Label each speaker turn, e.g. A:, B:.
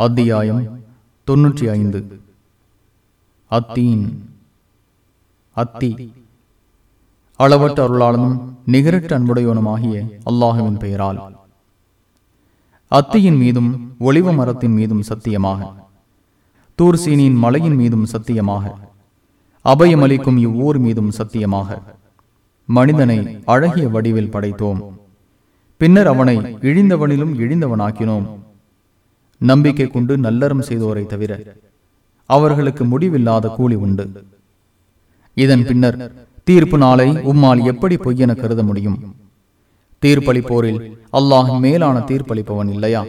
A: அத்தியாயம் தொன்னூற்றி ஐந்து. அத்தீன். அத்தி. அளவற்ற அருளாளனும் நிகரற்ற அன்புடையவனுமாகிய அல்லாஹுவின் பெயரால். அத்தியின் மீதும் ஒளிவ மரத்தின் மீதும் சத்தியமாக. தூர்சீனியின் மலையின் மீதும் சத்தியமாக. அபயமளிக்கும் இவ்வூர் மீதும் சத்தியமாக. மனிதனை அழகிய வடிவில் படைத்தோம். பின்னர் அவனை இழிந்தவனிலும் இழிந்தவனாக்கினோம். நம்பிக்கை கொண்டு நல்லறம் செய்தோரை தவிர அவர்களுக்கு முடிவில்லாத கூலி உண்டு. இதன் பின்னர் தீர்ப்பு நாளை உம்மால் எப்படி பொய்யென கருத முடியும்? தீர்ப்பளிப்போரில் அல்லாஹ் மேலான தீர்ப்பளிப்பவன் இல்லையா?